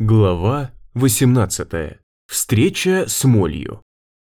Глава 18. Встреча с молью.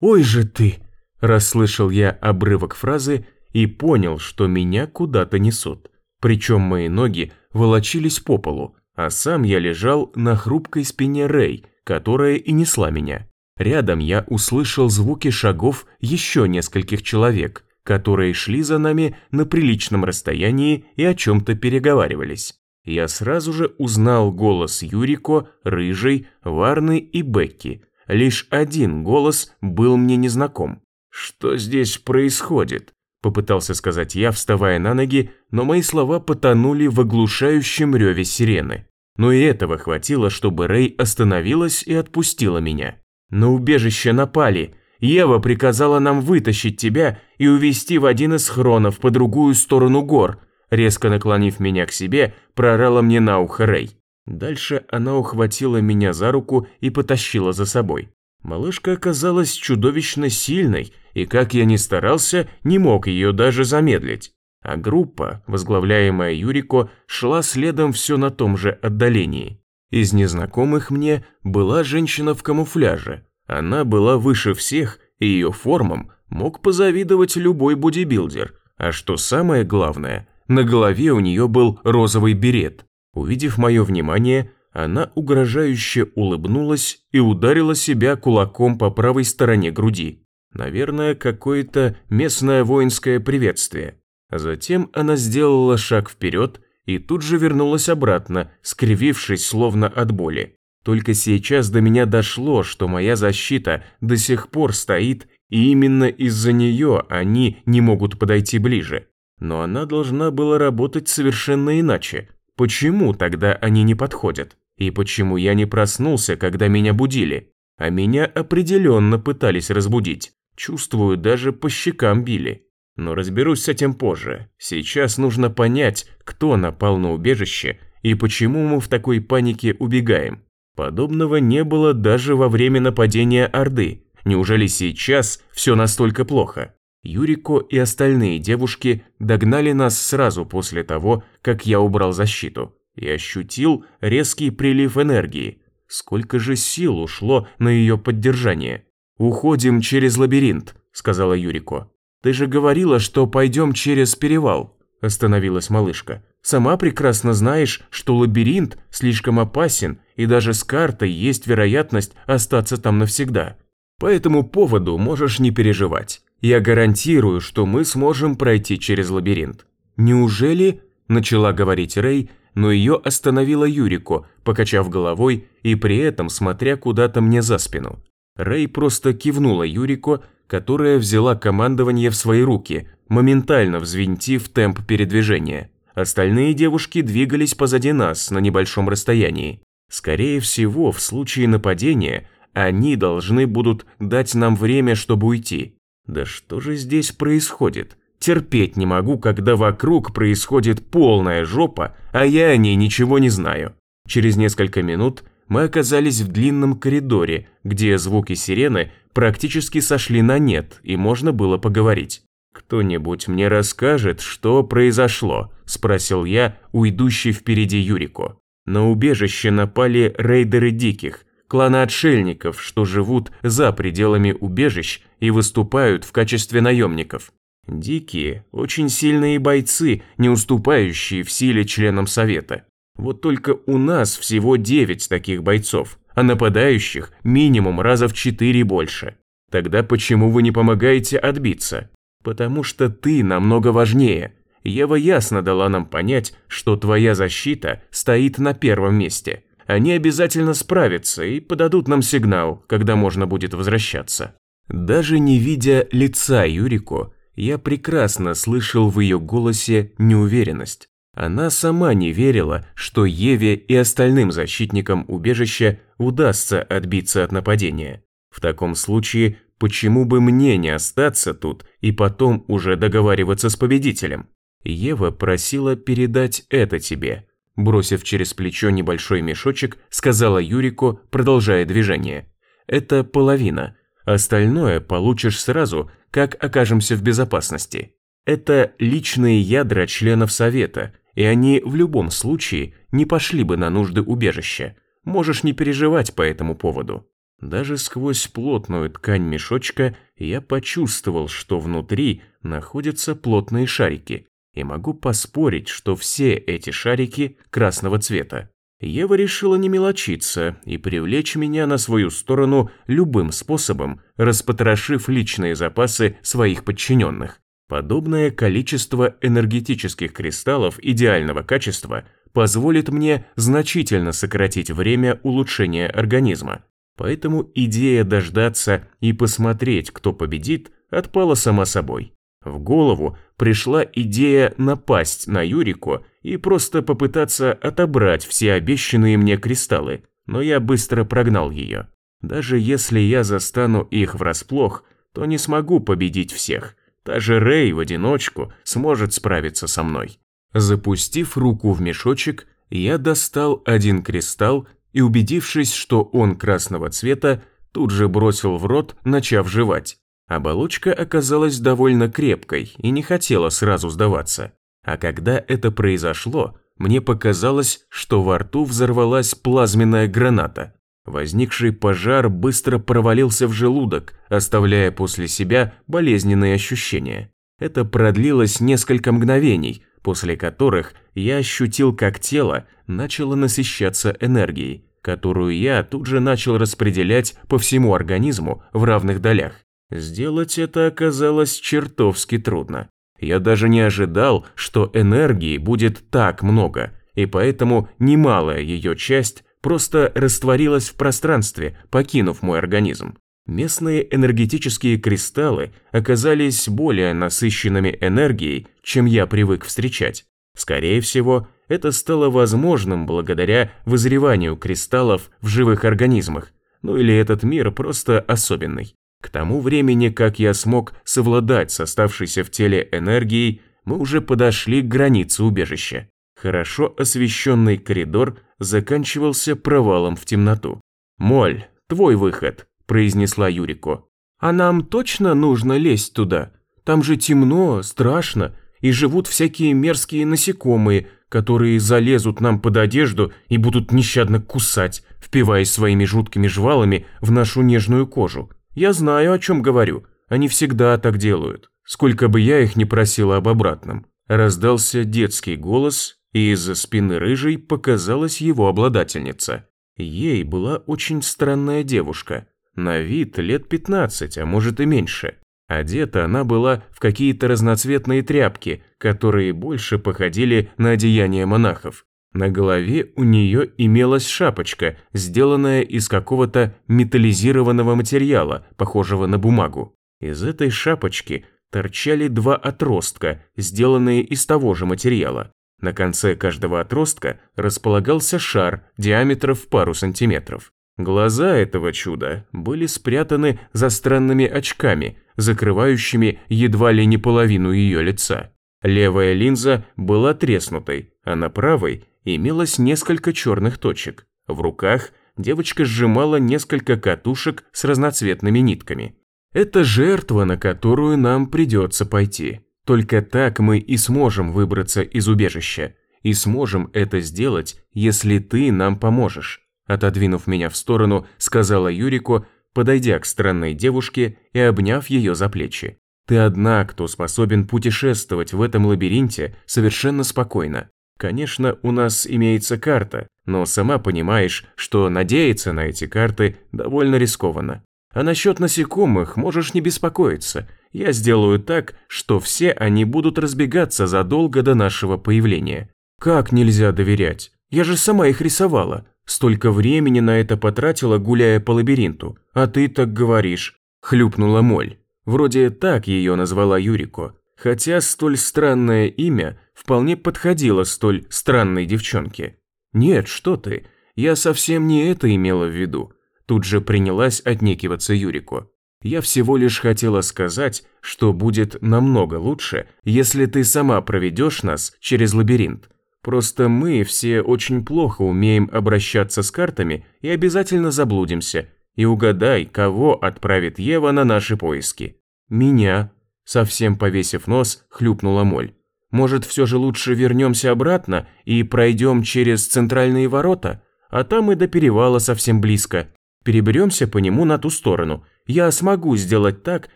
«Ой же ты!» – расслышал я обрывок фразы и понял, что меня куда-то несут. Причем мои ноги волочились по полу, а сам я лежал на хрупкой спине Рэй, которая и несла меня. Рядом я услышал звуки шагов еще нескольких человек, которые шли за нами на приличном расстоянии и о чем-то переговаривались я сразу же узнал голос Юрико, Рыжей, Варны и Бекки. Лишь один голос был мне незнаком. «Что здесь происходит?» – попытался сказать я, вставая на ноги, но мои слова потонули в оглушающем реве сирены. Но и этого хватило, чтобы Рэй остановилась и отпустила меня. «На убежище напали. Ева приказала нам вытащить тебя и увезти в один из хронов по другую сторону гор резко наклонив меня к себе, проорала мне на ухо Рэй. Дальше она ухватила меня за руку и потащила за собой. Малышка оказалась чудовищно сильной, и как я ни старался, не мог ее даже замедлить. А группа, возглавляемая Юрико, шла следом все на том же отдалении. Из незнакомых мне была женщина в камуфляже. Она была выше всех, и ее формам мог позавидовать любой бодибилдер. А что самое главное – на голове у нее был розовый берет. Увидев мое внимание, она угрожающе улыбнулась и ударила себя кулаком по правой стороне груди. Наверное, какое-то местное воинское приветствие. Затем она сделала шаг вперед и тут же вернулась обратно, скривившись словно от боли. Только сейчас до меня дошло, что моя защита до сих пор стоит, и именно из-за нее они не могут подойти ближе. Но она должна была работать совершенно иначе. Почему тогда они не подходят? И почему я не проснулся, когда меня будили? А меня определенно пытались разбудить. Чувствую, даже по щекам били. Но разберусь с этим позже. Сейчас нужно понять, кто напал на убежище и почему мы в такой панике убегаем. Подобного не было даже во время нападения Орды. Неужели сейчас все настолько плохо? Юрико и остальные девушки догнали нас сразу после того, как я убрал защиту, и ощутил резкий прилив энергии. Сколько же сил ушло на ее поддержание. «Уходим через лабиринт», – сказала Юрико. «Ты же говорила, что пойдем через перевал», – остановилась малышка. «Сама прекрасно знаешь, что лабиринт слишком опасен, и даже с картой есть вероятность остаться там навсегда. По этому поводу можешь не переживать. Я гарантирую, что мы сможем пройти через лабиринт. Неужели, начала говорить Рэй, но ее остановила Юрико, покачав головой и при этом смотря куда-то мне за спину. Рэй просто кивнула Юрико, которая взяла командование в свои руки, моментально взвинтив темп передвижения. Остальные девушки двигались позади нас на небольшом расстоянии. Скорее всего, в случае нападения они должны будут дать нам время, чтобы уйти. Да что же здесь происходит? Терпеть не могу, когда вокруг происходит полная жопа, а я о ней ничего не знаю. Через несколько минут мы оказались в длинном коридоре, где звуки сирены практически сошли на нет, и можно было поговорить. «Кто-нибудь мне расскажет, что произошло?» – спросил я у идущей впереди Юрико. На убежище напали рейдеры диких, клана отшельников, что живут за пределами убежищ и выступают в качестве наемников. Дикие, очень сильные бойцы, не уступающие в силе членам Совета. Вот только у нас всего 9 таких бойцов, а нападающих минимум раза в 4 больше. Тогда почему вы не помогаете отбиться? Потому что ты намного важнее. Ева ясно дала нам понять, что твоя защита стоит на первом месте. Они обязательно справятся и подадут нам сигнал, когда можно будет возвращаться. Даже не видя лица Юрико, я прекрасно слышал в ее голосе неуверенность. Она сама не верила, что Еве и остальным защитникам убежища удастся отбиться от нападения. В таком случае, почему бы мне не остаться тут и потом уже договариваться с победителем? Ева просила передать это тебе. Бросив через плечо небольшой мешочек, сказала Юрико, продолжая движение. Это половина, Остальное получишь сразу, как окажемся в безопасности. Это личные ядра членов Совета, и они в любом случае не пошли бы на нужды убежища. можешь не переживать по этому поводу. Даже сквозь плотную ткань мешочка я почувствовал, что внутри находятся плотные шарики, и могу поспорить, что все эти шарики красного цвета. Ева решила не мелочиться и привлечь меня на свою сторону любым способом, распотрошив личные запасы своих подчиненных. Подобное количество энергетических кристаллов идеального качества позволит мне значительно сократить время улучшения организма. Поэтому идея дождаться и посмотреть, кто победит, отпала сама собой. В голову пришла идея напасть на Юрику и просто попытаться отобрать все обещанные мне кристаллы, но я быстро прогнал ее. Даже если я застану их врасплох, то не смогу победить всех. Даже Рэй в одиночку сможет справиться со мной. Запустив руку в мешочек, я достал один кристалл и, убедившись, что он красного цвета, тут же бросил в рот, начав жевать. Оболочка оказалась довольно крепкой и не хотела сразу сдаваться. А когда это произошло, мне показалось, что во рту взорвалась плазменная граната. Возникший пожар быстро провалился в желудок, оставляя после себя болезненные ощущения. Это продлилось несколько мгновений, после которых я ощутил, как тело начало насыщаться энергией, которую я тут же начал распределять по всему организму в равных долях. Сделать это оказалось чертовски трудно. Я даже не ожидал, что энергии будет так много, и поэтому немалая ее часть просто растворилась в пространстве, покинув мой организм. Местные энергетические кристаллы оказались более насыщенными энергией, чем я привык встречать. Скорее всего, это стало возможным благодаря вызреванию кристаллов в живых организмах, ну или этот мир просто особенный. К тому времени, как я смог совладать с оставшейся в теле энергией, мы уже подошли к границе убежища. Хорошо освещенный коридор заканчивался провалом в темноту. «Моль, твой выход», произнесла Юрико. «А нам точно нужно лезть туда? Там же темно, страшно, и живут всякие мерзкие насекомые, которые залезут нам под одежду и будут нещадно кусать, впиваясь своими жуткими жвалами в нашу нежную кожу. Я знаю, о чем говорю. Они всегда так делают. Сколько бы я их ни просила об обратном». Раздался детский голос, и из-за спины рыжей показалась его обладательница. Ей была очень странная девушка – на вид лет 15, а может и меньше. Одета она была в какие-то разноцветные тряпки, которые больше походили на одеяния монахов. На голове у нее имелась шапочка, сделанная из какого-то металлизированного материала, похожего на бумагу. Из этой шапочки торчали два отростка, сделанные из того же материала. На конце каждого отростка располагался шар диаметром в пару сантиметров. Глаза этого чуда были спрятаны за странными очками, закрывающими едва ли не половину ее лица. Левая линза была треснутой, а на правой имелось несколько черных точек. В руках девочка сжимала несколько катушек с разноцветными нитками. Это жертва, на которую нам придется пойти. Только так мы и сможем выбраться из убежища. И сможем это сделать, если ты нам поможешь. Отодвинув меня в сторону, сказала Юрику, подойдя к странной девушке и обняв ее за плечи. «Ты одна, кто способен путешествовать в этом лабиринте совершенно спокойно. Конечно, у нас имеется карта, но сама понимаешь, что надеяться на эти карты довольно рискованно. А насчет насекомых можешь не беспокоиться. Я сделаю так, что все они будут разбегаться задолго до нашего появления. Как нельзя доверять? Я же сама их рисовала. Столько времени на это потратила, гуляя по лабиринту. А ты так говоришь», – хлюпнула Моль. Вроде так ее назвала Юрико. Хотя столь странное имя вполне подходило столь странной девчонке. «Нет, что ты, я совсем не это имела в виду». Тут же принялась отнекиваться Юрико. «Я всего лишь хотела сказать, что будет намного лучше, если ты сама проведешь нас через лабиринт. Просто мы все очень плохо умеем обращаться с картами и обязательно заблудимся. И угадай, кого отправит Ева на наши поиски. Меня. Совсем повесив нос, хлюпнула Моль. Может, все же лучше вернемся обратно и пройдем через центральные ворота? а там и до перевала совсем близко. Переберемся по нему на ту сторону. Я смогу сделать так,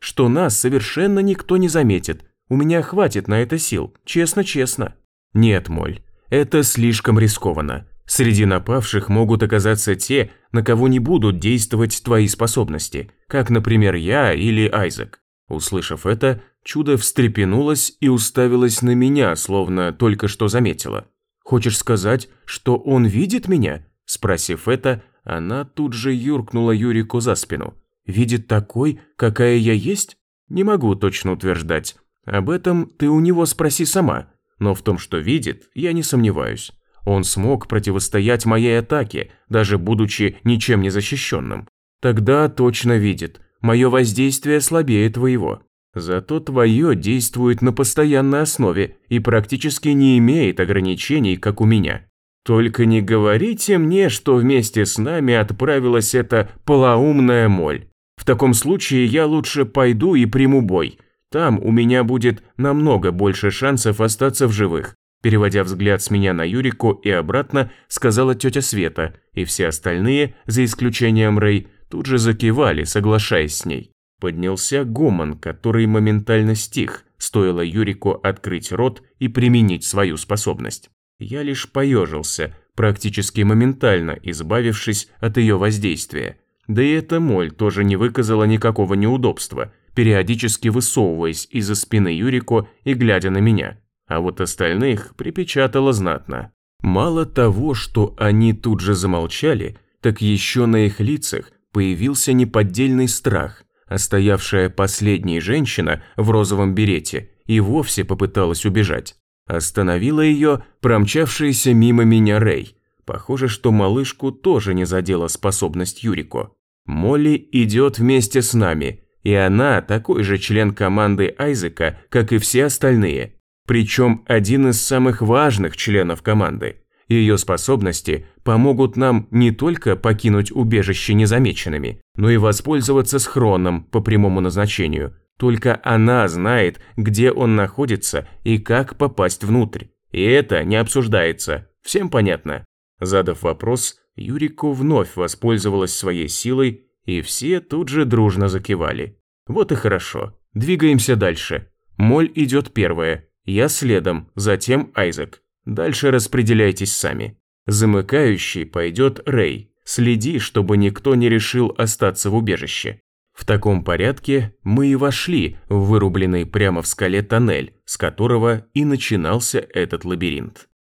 что нас совершенно никто не заметит. У меня хватит на это сил, честно-честно. Нет, Моль, это слишком рискованно. Среди напавших могут оказаться те, на кого не будут действовать твои способности, как, например, я или Айзек. Услышав это, чудо встрепенулось и уставилось на меня, словно только что заметила. «Хочешь сказать, что он видит меня?» Спросив это, она тут же юркнула Юрику за спину. «Видит такой, какая я есть?» «Не могу точно утверждать. Об этом ты у него спроси сама. Но в том, что видит, я не сомневаюсь. Он смог противостоять моей атаке, даже будучи ничем не защищенным. Тогда точно видит. Мое воздействие слабее твоего. Зато твое действует на постоянной основе и практически не имеет ограничений, как у меня. Только не говорите мне, что вместе с нами отправилась эта полоумная моль. В таком случае я лучше пойду и приму бой. Там у меня будет намного больше шансов остаться в живых. Переводя взгляд с меня на Юрику и обратно, сказала тетя Света, и все остальные, за исключением Рэй, тут же закивали, соглашаясь с ней. Поднялся гомон, который моментально стих, стоило Юрику открыть рот и применить свою способность. Я лишь поежился, практически моментально избавившись от ее воздействия. Да и эта моль тоже не выказала никакого неудобства, периодически высовываясь из-за спины Юрико и глядя на меня а вот остальных припечатало знатно. Мало того, что они тут же замолчали, так еще на их лицах появился неподдельный страх, а стоявшая последняя женщина в розовом берете и вовсе попыталась убежать. Остановила ее промчавшаяся мимо меня Рэй. Похоже, что малышку тоже не задела способность Юрико. Молли идет вместе с нами, и она такой же член команды Айзека, как и все остальные причем один из самых важных членов команды. Ее способности помогут нам не только покинуть убежище незамеченными, но и воспользоваться схроном по прямому назначению. Только она знает, где он находится и как попасть внутрь. И это не обсуждается. Всем понятно? Задав вопрос, Юрико вновь воспользовалась своей силой, и все тут же дружно закивали. Вот и хорошо. Двигаемся дальше. Моль идет первая, я следом, затем Айзек. Дальше распределяйтесь сами. Замыкающий пойдет Рэй. Следи, чтобы никто не решил остаться в убежище. В таком порядке мы и вошли в вырубленный прямо в скале тоннель, с которого и начинался этот лабиринт.